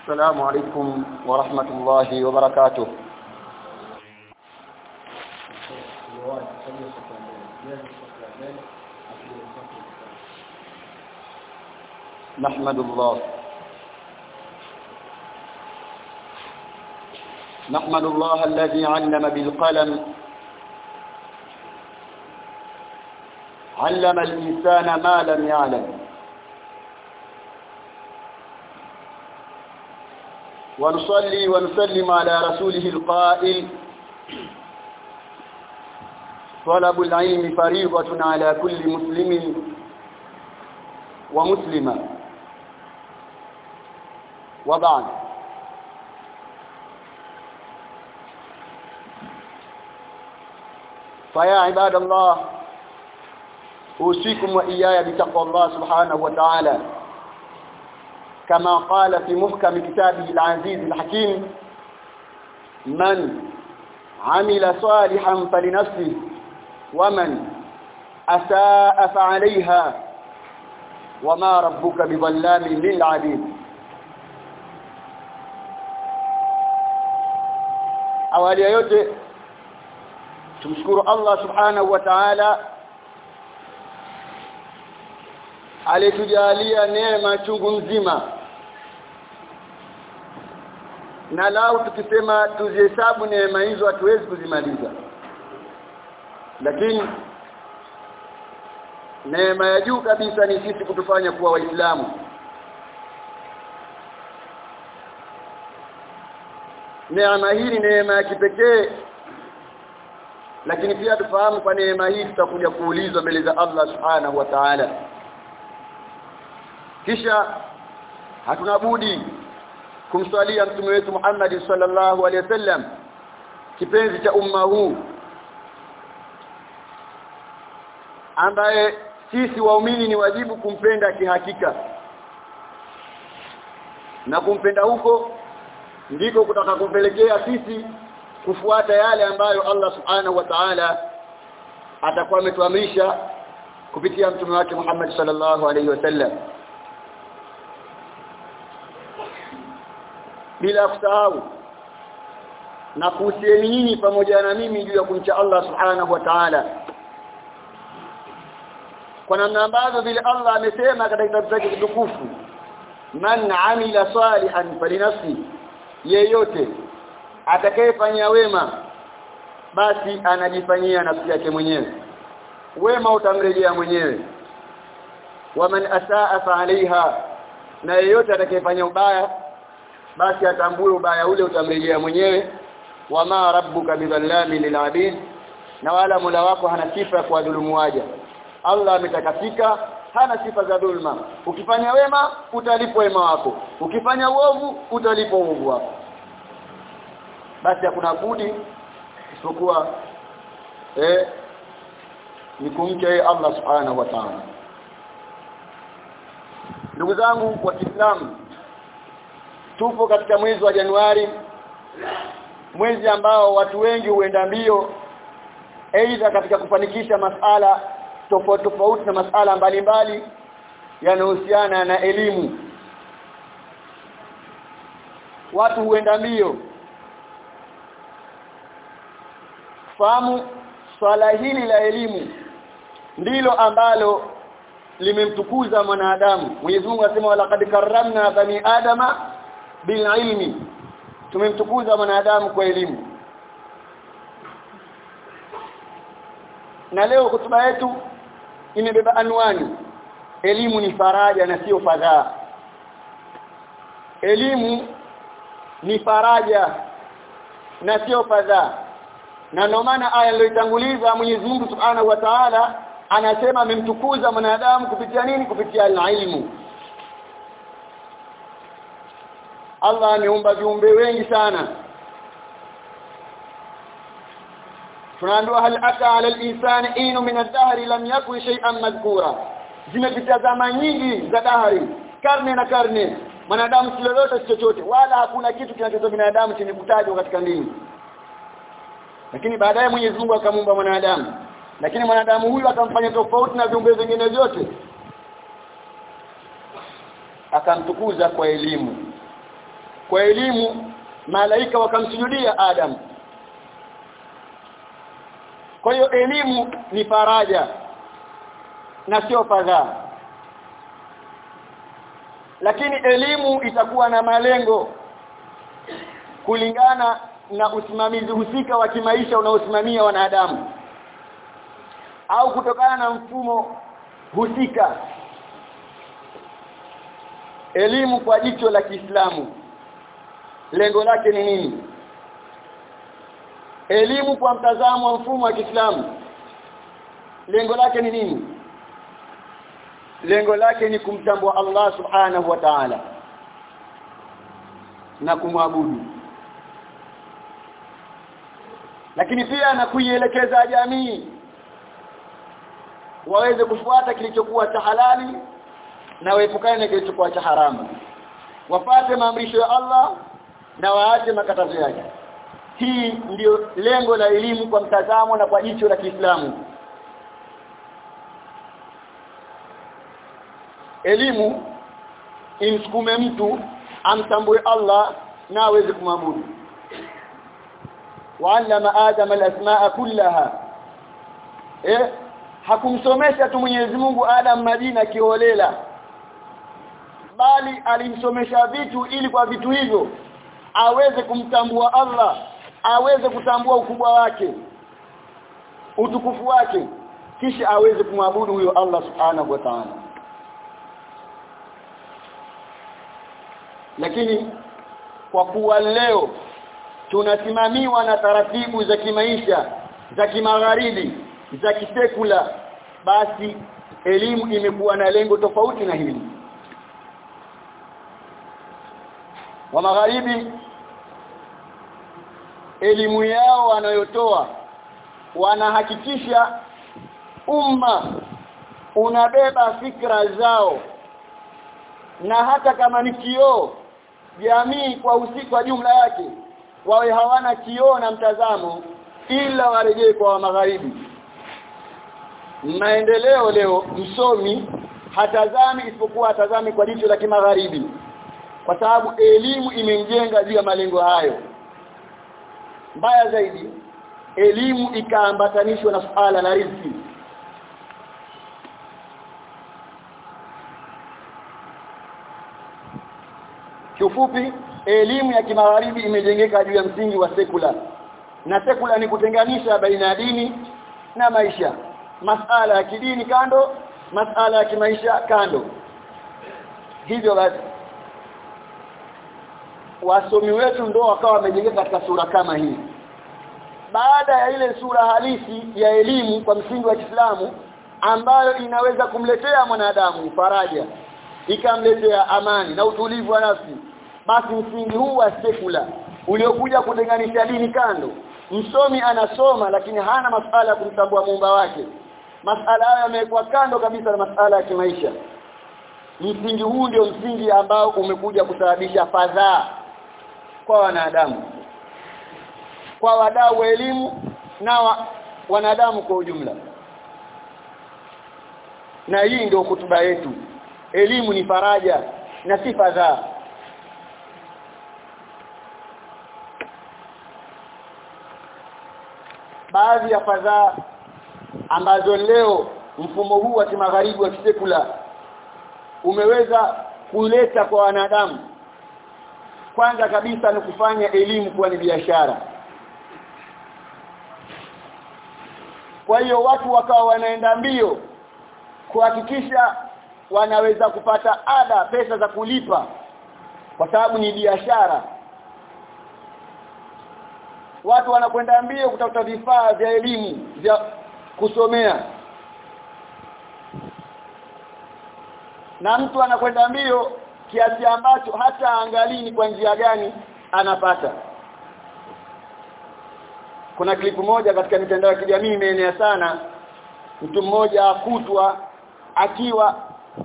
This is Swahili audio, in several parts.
السلام عليكم ورحمة الله وبركاته. نحمد الله. نحمد الله الذي علم بالقلم. علم الإنسان ما لم يعلم. ونصلي ونسلم على رسوله القائل. طلب العلم فريضة على كل مسلم ومسلمة. وبعد. فيا عباد الله أوصيكم وإياي بتقوى الله سبحانه وتعالى. كما قال في محكم كتابه العزيز الحكيم من عمل صالحا فلنفسه ومن أساء فعليها وما ربك بظلام للعبيد. awali yote tumshukuru Allah subhanahu wa ta'ala alitujalia neema chungu na lau tukisema tuzihesabu neema hizo hatuwezi kuzimaliza. Lakini neema ya juu kabisa ni sisi kutufanya kuwa waislamu. Neema hii ni neema ya kipekee lakini pia tufahamu kwa neema hii tutakuja kuulizwa mbele za Allah subhanahu wa ta'ala. Kisha hatuna budi kumswalia mtume wetu Muhammad sallallahu alaihi wasallam kipenzi cha umma huu ambaye sisi waumini ni wajibu kumpenda kihakika. Na kumpenda huko ndiko kutaka kupelekea sisi kufuata yale ambayo Allah subhanahu wa ta'ala atakuwa ametuamrisha kupitia mtume wake Muhammad sallallahu alaihi wasallam bila kusahau na kuhusieni nyinyi pamoja na mimi juu ya kumcha Allah subhanahu wa ta'ala. Kwa namna ambavyo vile Allah amesema katika kitabu chake kitukufu man amila salihan falinafsi yeyote atakayefanya wema basi anajifanyia nafsi yake mwenyewe. Wema utamrejea mwenyewe. Waman asaa fa alaiha na yeyote atakayefanya ubaya basi atambue ubaya ule utamrejea mwenyewe. Wama rabbuka bidhallami lilabid. Na wala mula wako hana sifa ya kuwadhulumu waja Allah ametakatika hana sifa za dhulma. Ukifanya wema utalipwa wema wako. Ukifanya uovu utalipwa uovu wako. Basi hakuna budi isipokuwa eh ni kumcha yeye Allah subhanahu wa ta'ala. Ndugu zangu wa Kiislamu tupo katika mwezi wa Januari mwezi ambao watu wengi huenda mbio. Aidha katika kufanikisha masala tofauti tofauti na masala mbalimbali yanayohusiana na elimu. Watu huenda mbio. Fahamu swala hili la elimu ndilo ambalo limemtukuza mwanadamu. Mwenyezi Mungu anasema walaqad karramna bani adama bil ilmi. Tumemtukuza mwanadamu kwa elimu. Na leo kutuba yetu imebeba anwani elimu ni faraja na sio fadhaa. Elimu ni faraja na sio fadhaa. Na ndio maana aya iliyotanguliza Mwenyezi Mungu Subhanahu wa Ta'ala anasema amemtukuza mwanadamu kupitia nini? Kupitia ilmu Allah ameumba viumbe wengi sana. Tunaambiwa hal ata ala al-insani inu min ad-dahri lam yakun shay'an madhkura. Zimepita zama nyingi za dahari karne na karne. Mwanadamu silolote si chochote. Wala hakuna kitu kinachotoa binadamu chenye kutajwa katika dini. Lakini baadaye Mwenyezi Mungu akamuumba mwanadamu. Lakini mwanadamu huyu akamfanya tofauti na viumbe vingine vyote. Akamtukuza kwa elimu kwa elimu malaika wakamsujudia Adam. Kwa hiyo elimu ni faraja na sio fadhaa. Lakini elimu itakuwa na malengo kulingana na usimamizi husika wa kimaisha unaosimamia wanadamu au kutokana na mfumo husika. Elimu kwa jicho la Kiislamu lengo lake ni nini? Elimu kwa mtazamo wa mfumo wa Kiislamu. Lengo lake ni nini? Lengo lake ni kumtambua Allah subhanahu wa ta'ala na kumwabudu. Lakini pia na kuielekeza jamii waweze kufuata kilichokuwa cha halali na waepukane na kilichokuwa cha haramu. Wapate maamrisho ya Allah na waache makatazo yake. Hii ndiyo lengo la elimu kwa mtazamo na kwa jicho la Kiislamu. Elimu imsukume mtu amtambue Allah na aweze kumwabudu. Wa'allama adama alasmaa kullaha. Eh hakumsomesha tu Mwenyezi Mungu Adam majina kiolela. Bali alimsomesha vitu ili kwa vitu hivyo aweze kumtambua Allah aweze kutambua ukubwa wake utukufu wake kisha aweze kumwabudu huyo Allah subhanahu wa ta'ala. Lakini kwa kuwa leo tunasimamiwa na taratibu za kimaisha za kimagharibi za kisekula basi elimu imekuwa na lengo tofauti na hili wa magharibi elimu yao wanayotoa wanahakikisha umma unabeba fikra zao. Na hata kama ni kioo jamii kwa usiku wa jumla yake wawe hawana kioo na mtazamo ila warejee kwa magharibi. Maendeleo leo msomi hatazami isipokuwa hatazami kwa jicho la kimagharibi kwa sababu elimu imemjenga juu ya malengo hayo. Mbaya zaidi elimu ikaambatanishwa na suala la riziki. Kiufupi elimu ya kimagharibi imejengeka juu ya msingi wa sekula na sekula ni kutenganisha baina ya dini na maisha. Masala ya kidini kando masala ya kimaisha kando. Hivyo basi wasomi wetu ndio wakawa wamejengeka katika sura kama hii. Baada ya ile sura halisi ya elimu kwa msingi wa Kiislamu ambayo inaweza kumletea mwanadamu faraja ikamletea amani na utulivu wa nafsi basi msingi huu wa sekula uliokuja kutenganisha dini kando msomi anasoma lakini hana masala ya kumtambua muumba wake. Masala hayo yamekuwa kando kabisa na masala ya kimaisha. Msingi huu ndio msingi ambao umekuja kusababisha fadhaa kwa wanadamu. Kwa wadau wa elimu na wa, wanadamu kwa ujumla. Na hii ndio kutuba yetu. Elimu ni faraja na si fadhaa. Baadhi ya fadhaa ambazo leo mfumo huu wa kimagharibi wa kisekula umeweza kuleta kwa wanadamu kwanza kabisa ni kufanya elimu kuwa ni biashara. Kwa hiyo watu wakawa wanaenda mbio kuhakikisha wanaweza kupata ada pesa za kulipa kwa sababu ni biashara. Watu wanakwenda mbio kutafuta vifaa vya elimu vya kusomea. Na mtu anakwenda mbio kiasi ambacho hata angalini kwa njia gani anapata. Kuna klipu moja katika mitandao ya kijamii imeenea sana. Mtu mmoja akutwa akiwa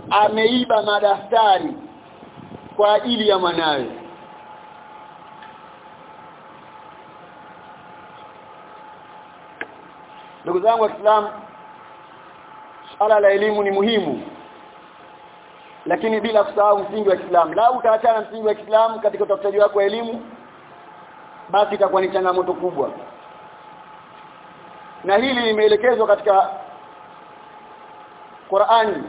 ameiba madaftari kwa ajili ya mwanawe. Ndugu zangu waislamu swala la elimu ni muhimu lakini bila kusahau msingi wa Kiislamu. Lau utaachana msingi wa Kiislamu katika utafutaji wako wa elimu basi itakuwa ni changamoto kubwa. Na hili limeelekezwa katika Qur'ani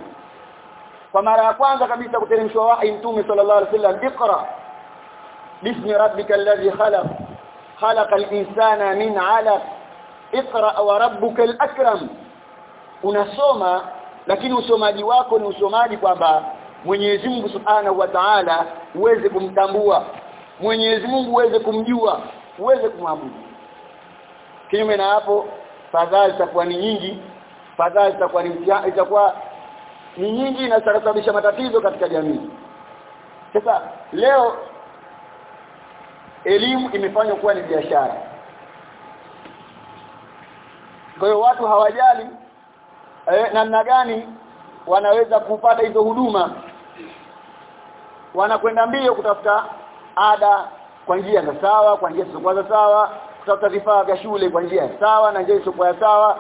kwa mara ya kwanza kabisa kuteremshwa wahi mtume sallallahu alaihi wasallam iqra bismi rabbikal ladhi khalaq khalaqal insana min 'alaq iqra wa rabbukal akram unasoma lakini usomaji wako ni usomaji kwamba Mwenyezi Mungu Subhanahu wa Ta'ala uweze kumtambua. Mwenyezi Mungu uweze kumjua uweze kumwabudu. Kinyume na hapo fadhali zitakuwa ni nyingi fadhali zitakuwa ni itakuwa ni nyingi na zitasababisha matatizo katika jamii. Sasa leo elimu imefanywa kuwa ni biashara. Kwa hiyo watu hawajali eh, namna gani wanaweza kupata hizo huduma wanakwenda mbio kutafuta ada kwa njia za sawa kwa njia zisizokuwa za sawa kutafuta vifaa vya shule kwa njia sawa na njia zisizokuwa sawa.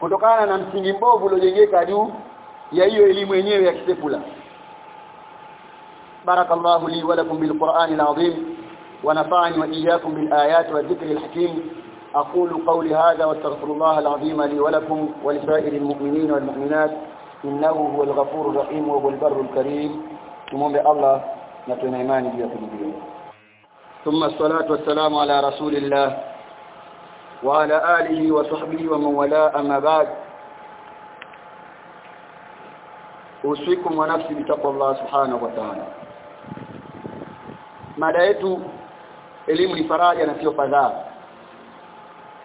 Kutokana na msingi mbovu uliojengeka juu ya hiyo elimu yenyewe ya kisekula. Barakallahu li wa lakum bil qur'anil azim wa nafa'ani wa iyyakum bil ayati wa dhikril hakim. Aqulu qawli hadha wa astaghfirullaha al li wa lakum wa li sa'iril mu'minina wal mu'minat innahu huwal ghafurur rahim wa huwal barrul karim. Tumombe Allah na tuna imani juu ya kujibiwa thumma salatu wassalamu ala rasulillah wa ala alihi wa sahbihi wa man wala amma ba'd. Usikum wa nafsi bitaqwallah subhanahu wa ta'ala. Mada yetu elimu ni faraja na sio fadhaa.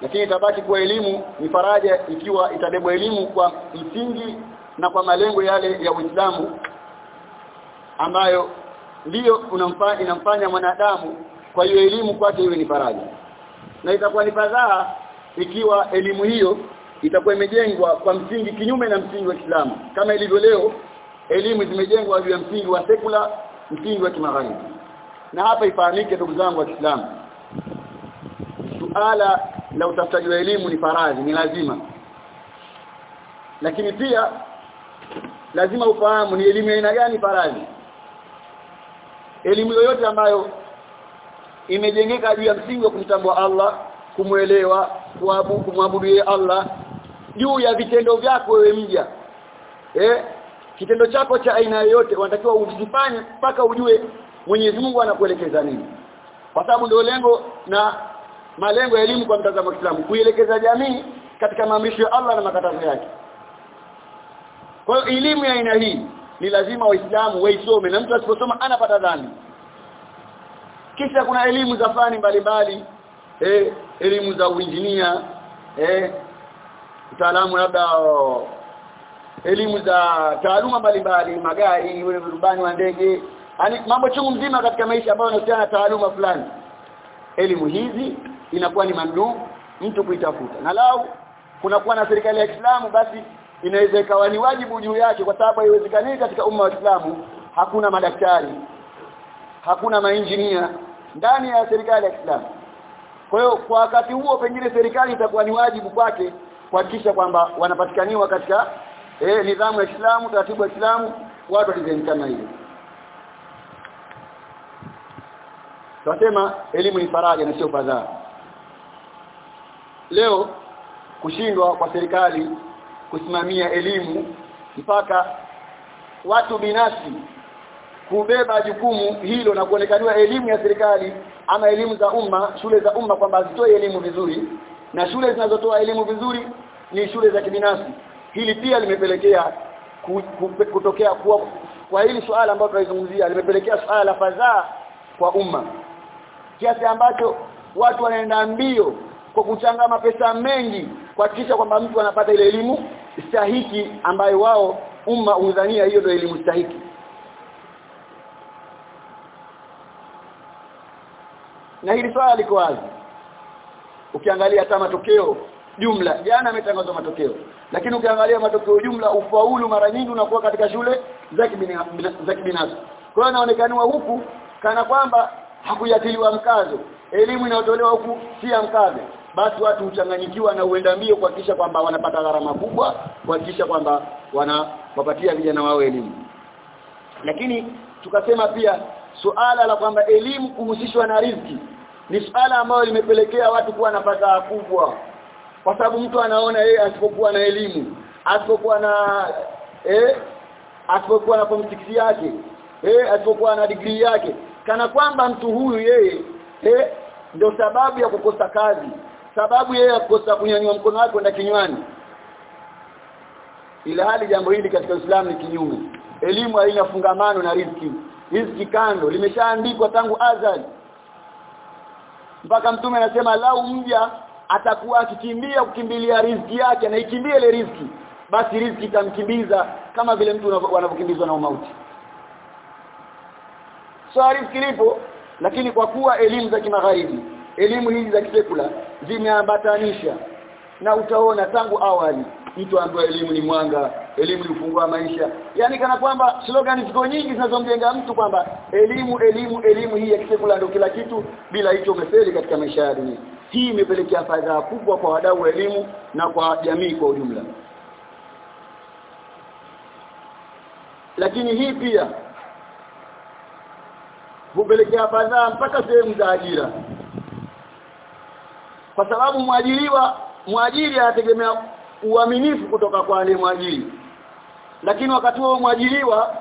Lakini itabaki kuwa elimu ni faraja ikiwa itabebwa elimu kwa msingi na kwa malengo yale ya Uislamu ambayo ndiyo unamfanya inamfanya mwanadamu kwa hiyo elimu kwake iwe ni faraja. Na itakuwa ni fadhaa ikiwa elimu hiyo itakuwa imejengwa kwa msingi kinyume na msingi wa Kiislamu. Kama ilivyo leo elimu zimejengwa juu ya msingi wa sekula msingi wa kimagharibi. Na hapa ifahamike ndugu zangu wa Kiislamu suala la utafutaji wa elimu ni faradhi ni lazima. Lakini pia lazima ufahamu ni elimu ya aina gani faradhi elimu yoyote ambayo imejengeka juu ya msingi wa kumtambua Allah kumwelewa kuabudu kumwabudu Allah juu ya vitendo vyako wewe mja eh kitendo chako cha aina yoyote unatakiwa usifanye mpaka ujue Mwenyezi Mungu anakuelekeza nini. Kwa sababu ndio lengo na malengo ya elimu kwa mtazamo wa Kiislamu kuielekeza jamii katika maamrisho ya Allah na makatazo yake kwa hiyo elimu ya aina hii ni lazima waislamu waisome na mtu asiposoma anapata dhambi. Kisha kuna elimu za fani mbalimbali eh elimu za uinjinia eh utaalamu labda elimu za taaluma mbalimbali magari wale rubani wa ndege yani mambo chungu mzima katika maisha ambayo yanahusiana na taaluma fulani. Elimu hizi inakuwa ni mandu mtu kuitafuta. Na lau kunakuwa na serikali ya Kiislamu basi inaweza ikawa ni wajibu juu yake kwa sababu haiwezekani katika umma wa Islamu hakuna madaktari hakuna mainjinia ndani ya serikali ya Kiislamu. Kwa hiyo kwa wakati huo pengine serikali itakuwa ni wajibu kwake kuhakikisha kwamba wanapatikaniwa katika eh, nidhamu ya Kiislamu taratibu ya Kiislamu watu kama hiyo. Tunasema elimu ni faraja na sio fadhaa. Leo kushindwa kwa serikali kusimamia elimu mpaka watu binafsi kubeba jukumu hilo na kuonekaniwa elimu ya serikali ama elimu za umma shule za umma kwamba zitoe elimu vizuri na shule zinazotoa elimu vizuri ni shule za kibinafsi. Hili pia limepelekea kutokea kuwa kwa hili swala ambalo tunalizungumzia limepelekea swala la fadhaa kwa umma. Kiasi ambacho watu wanaenda mbio kwa kuchanga mapesa mengi kuhakikisha kwamba mtu anapata ile elimu stahiki ambayo wao umma udhania hiyo ndio elimu stahiki. Na hili swala liko wazi. Ukiangalia hata matokeo jumla jana ametangazwa matokeo. Lakini ukiangalia matokeo jumla ufaulu mara nyingi unakuwa katika shule za kibinafsi. Kwa hiyo inaonekaniwa huku kana kwamba hakujatiliwa mkazo. Elimu inayotolewa huku si ya mkazo basi watu huchanganyikiwa na uenda mbio kuhakikisha kwamba wanapata gharama kubwa kuhakikisha kwamba wanawapatia vijana wao elimu. Lakini tukasema pia suala la kwamba elimu kuhusishwa na riziki ni suala ambalo limepelekea watu kuwa na fadhaa kubwa. Kwa sababu mtu anaona yeye asipokuwa na elimu asipokuwa na eh asipokuwa na politics yake eh asipokuwa na degree yake kana kwamba mtu huyu yeye eh ndio sababu ya kukosa kazi sababu yeye akosa kunyanyua mkono wake kwenda kinywani. Ila hali jambo hili katika Uislamu ni kinyume. Elimu haina fungamano na riziki. Riziki kando limeshaandikwa tangu azali. Mpaka mtume anasema lau mja atakuwa akikimbia kukimbilia riziki yake na ikimbie ile riziki basi riziki itamkimbiza kama vile mtu anavyokimbizwa na umauti so riziki lipo lakini kwa kuwa elimu za kimagharibi elimu hizi za kisekula zimeambatanisha na utaona tangu awali mtu ambaye elimu ni mwanga elimu ni ufungua maisha. Yani kana kwamba slogan ziko nyingi zinazomjenga mtu kwamba elimu elimu elimu hii ya kisekula ndio kila kitu bila hicho umefeli katika maisha ya dunia. Hii imepelekea faida kubwa kwa wadau wa elimu na kwa jamii kwa ujumla. Lakini hii pia hupelekea fadhaa mpaka sehemu za ajira kwa sababu mwajiriwa mwajiri anategemea uaminifu kutoka kwa aliyemwajiri lakini wakati huo mwajiriwa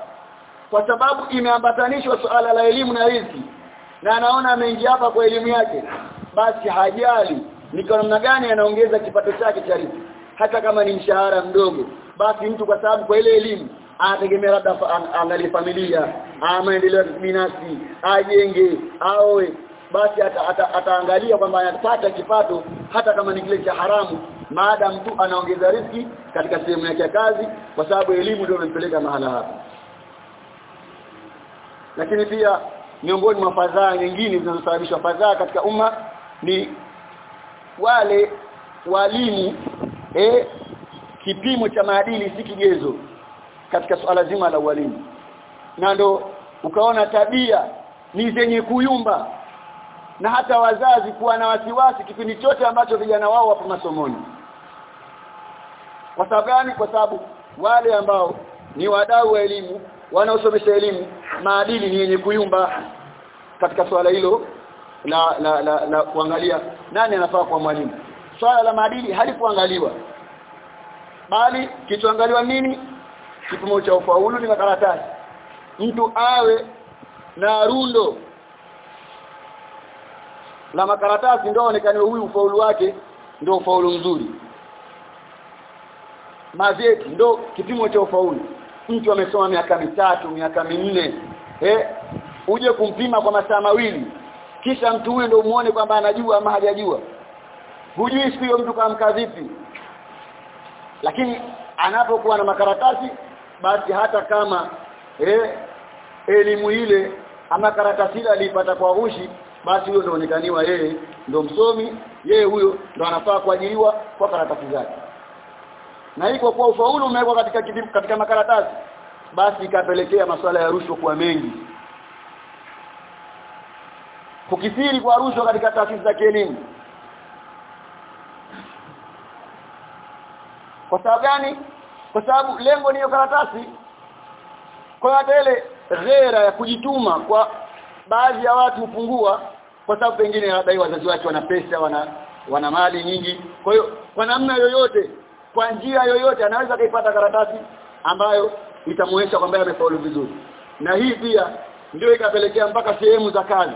kwa sababu imeambatanishwa suala la elimu na riziki na anaona ameingia hapa kwa elimu yake basi hajali ni kwa namna gani anaongeza kipato chake cha riziki. Hata kama ni mshahara mdogo basi mtu kwa sababu kwa ile elimu anategemea labda angalie familia maendeleo binafsi ajenge aoe basi ataangalia ata, ata kwamba anapata kipato hata kama ni kile cha haramu. Maada mtu anaongeza riski katika sehemu yake ya kazi kwa sababu elimu ndio inampeleka mahala hapa. Lakini pia miongoni mwa fadhaa nyingine zinazosababisha fadhaa katika umma ni wale walimu eh kipimo cha maadili si kigezo katika swala zima la walimu na ndo ukaona tabia ni zenye kuyumba na hata wazazi kuwa na wasiwasi kipindi chote ambacho vijana wao wapo masomoni. Kwa sababu gani? Kwa sababu wale ambao ni wadau wa elimu wanaosomesha elimu maadili ni yenye kuyumba katika swala hilo la la, la, la kuangalia nani anafaa kwa mwalimu. Swala la maadili halikuangaliwa bali kichoangaliwa nini? Kipimo cha ufaulu ni makaratasi. Mtu awe na rundo la makaratasi ndio aonekane huyu ufaulu wake ndio ufaulu mzuri. Mazeti ndio kipimo cha ufaulu. Mtu amesoma miaka mitatu miaka minne eh uje kumpima kwa masaa mawili kisha mtu huyo ndio umuone kwamba anajua ama hajajua. Hujui siku hiyo mtu kaamka vipi. Lakini anapokuwa na makaratasi basi hata kama eh elimu ile ama karatasi ile alipata kwa ushi basi huyo ndoonekaniwa yeye ndo msomi yeye huyo ndo anafaa kuajiriwa kwa karatasi zake. Na hii kwa kuwa ufaulu umewekwa katika kidimu, katika makaratasi basi ikapelekea masuala ya rushwa kuwa mengi. Kukithiri kwa rushwa katika taasisi za kielimu. Kwa sababu gani? Kwa sababu lengo ni hiyo karatasi. Kwa hata ile ghera ya kujituma kwa baadhi ya watu hupungua kwa sababu pengine wadai wazazi wake wana pesa wana wana mali nyingi. Kwa hiyo kwa namna yoyote kwa njia yoyote anaweza kaipata karatasi ambayo itamuonyesha kwamba amefaulu vizuri. Na hii pia ndio ikapelekea mpaka sehemu za kazi.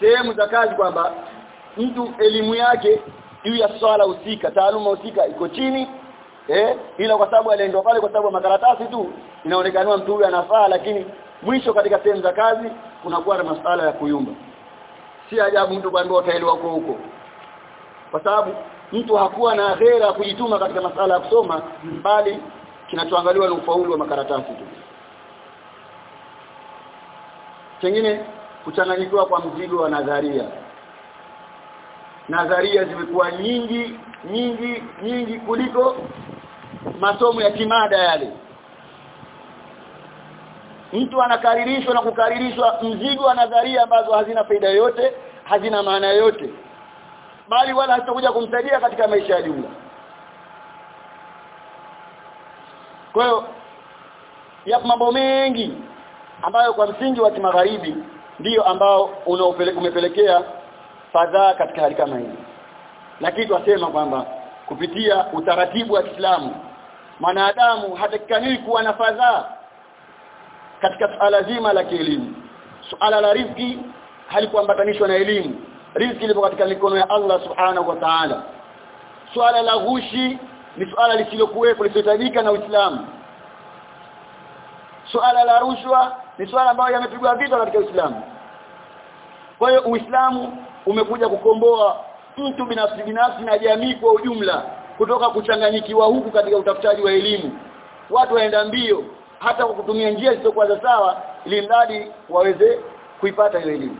Sehemu za kazi kwamba mtu elimu yake juu ya swala husika taaluma husika iko chini eh ila kwa sababu aliendwa pale kwa sababu makaratasi tu inaonekana mtu huyu anafaa lakini mwisho katika sehemu za kazi kunakuwa na masuala ya kuyumba si ajabu mtu kwambia utaelewa huko huko. Kwa sababu mtu hakuwa na ghera kujituma katika masala ya kusoma bali kinachoangaliwa ni ufaulu wa makaratasi tu. Chengine kuchanganyikiwa kwa mzigo wa nadharia. Nadharia zimekuwa nyingi nyingi nyingi kuliko masomo ya kimada yale mtu anakaririshwa na kukaririshwa mzigo wa nadharia ambazo hazina faida yoyote hazina maana yoyote. Bali wala hazitakuja kumsaidia katika maisha ya jumla. Kwa hiyo yapo mambo mengi ambayo kwa msingi wa kimagharibi ndiyo ambao umepelekea fadhaa katika hali kama hii. Lakini twasema kwamba kupitia utaratibu wa Kiislamu mwanadamu hatakikani kuwa na fadhaa katika suala zima la kielimu. Suala la riziki halikuambatanishwa na elimu. Riziki ilipo katika mikono ya Allah subhanahu wa ta'ala. Suala la gushi ni suala lisilokuwepo lisitajika na Uislamu. Suala la rushwa ni suala ambayo yamepigwa vita katika Uislamu. Kwa hiyo Uislamu umekuja kukomboa mtu binafsi binafsi na jamii kwa ujumla kutoka kuchanganyikiwa huku katika utafutaji wa elimu. Watu waenda mbio hata kwa kutumia njia zisizokuwa za sawa ili mradi waweze kuipata ile elimu.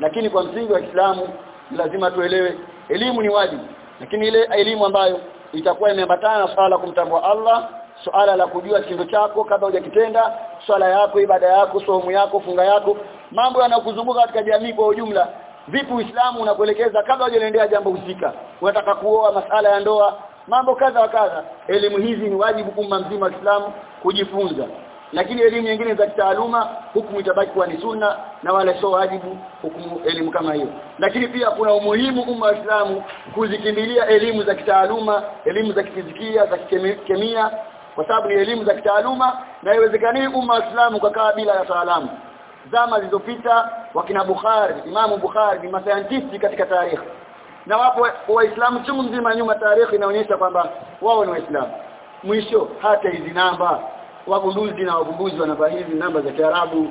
Lakini kwa msingi wa Kiislamu lazima tuelewe elimu ni wajibu. Lakini ile elimu ambayo itakuwa imeambatana na swala kumtambua Allah swala la kujua kitendo chako kabla hujakitenda swala yako ibada yako somo yako funga yako mambo yanayokuzunguka katika jamii kwa ujumla. Vipi Uislamu unakuelekeza kabla hujaendea jambo husika? Unataka kuoa masala ya ndoa mambo kadha kadha. Elimu hizi ni wajibu kumma mzima islamu kujifunza. Lakini elimu nyingine za kitaaluma hukumu itabaki kuwa ni sunna na wala sio wajibu hukumu elimu kama hiyo. Lakini pia kuna umuhimu umma wa Uislamu kuzikimbilia elimu za kitaaluma elimu za kifizikia za kemia kwa sababu ni elimu za kitaaluma na haiwezekani umma wa Uislamu kukaa bila ya taalamu zama zilizopita wakina Bukhari Imamu Bukhari ni masayantisti katika tarehe na wapo waislamu chungu mzima nyuma tarehe inaonyesha kwamba wao ni waislamu. Mwisho hata hizi namba wagunduzi na wavumbuzi wanavaa hizi namba za Kiarabu.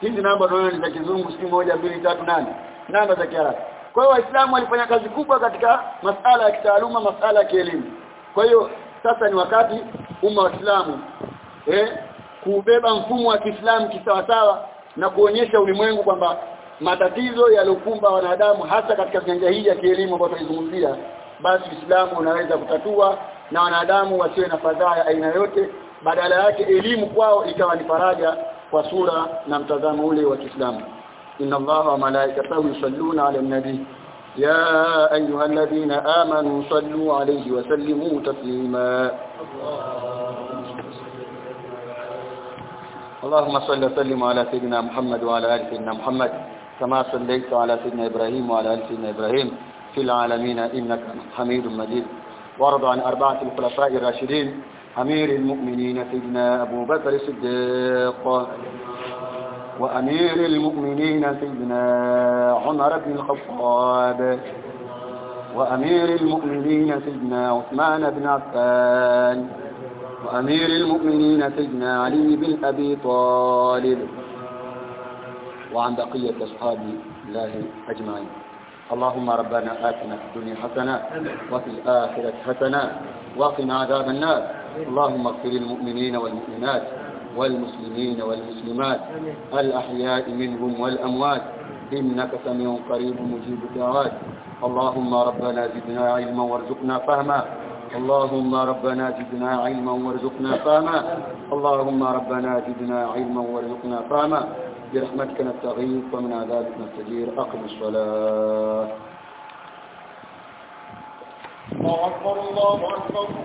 Hizi namba tunaona ni za kizungu si moja mbili tatu nane. Namba za Kiarabu. Kwa hiyo waislamu walifanya kazi kubwa katika masala ya kitaaluma masala ya kielimu. Kwa hiyo sasa ni wakati umma wa Islamu eh kubeba mfumo wa Kiislamu kisawasawa na kuonyesha ulimwengu kwamba matatizo yalokumba wanadamu hasa katika nyanja hii ya kielimu ambayo tunazungumzia basi Uislamu unaweza kutatua na wanadamu wasiwe na fadhaa ya aina yote badala yake elimu kwao ikawa ni faraja kwa sura na mtazamo ule wa Kiislamu inna allaha wa malaikatahu yusalluna ala nabi ya ayuha alladhina amanu sallu alayhi wa sallimu taslima اللهم صل وسلم على سيدنا محمد وعلى ال سيدنا محمد كما صليت على سيدنا إبراهيم وعلى آل سيدنا إبراهيم في العالمين إنك حميد مجيد. وارض عن أربعة الخلفاء الراشدين. أمير المؤمنين سيدنا أبو بكر الصديق. وأمير المؤمنين سيدنا عمر بن الخطاب. وأمير المؤمنين سيدنا عثمان بن عفان. وأمير المؤمنين سيدنا علي بن أبي طالب. وعن بقية أصحاب الله أجمعين. اللهم ربنا آتنا في الدنيا حسنة وفي الآخرة حسنة وقنا عذاب النار. اللهم اغفر للمؤمنين والمؤمنات والمسلمين والمسلمات الأحياء منهم والأموات. إنك سميع قريب مجيب الدعوات اللهم ربنا زدنا علما وارزقنا فهما. اللهم ربنا زدنا علما وارزقنا فهما. اللهم ربنا زدنا علما وارزقنا فهما. برحمتك نستغيث ومن عذابك نستجير. أقم الصلاة. الله أكبر الله أكبر.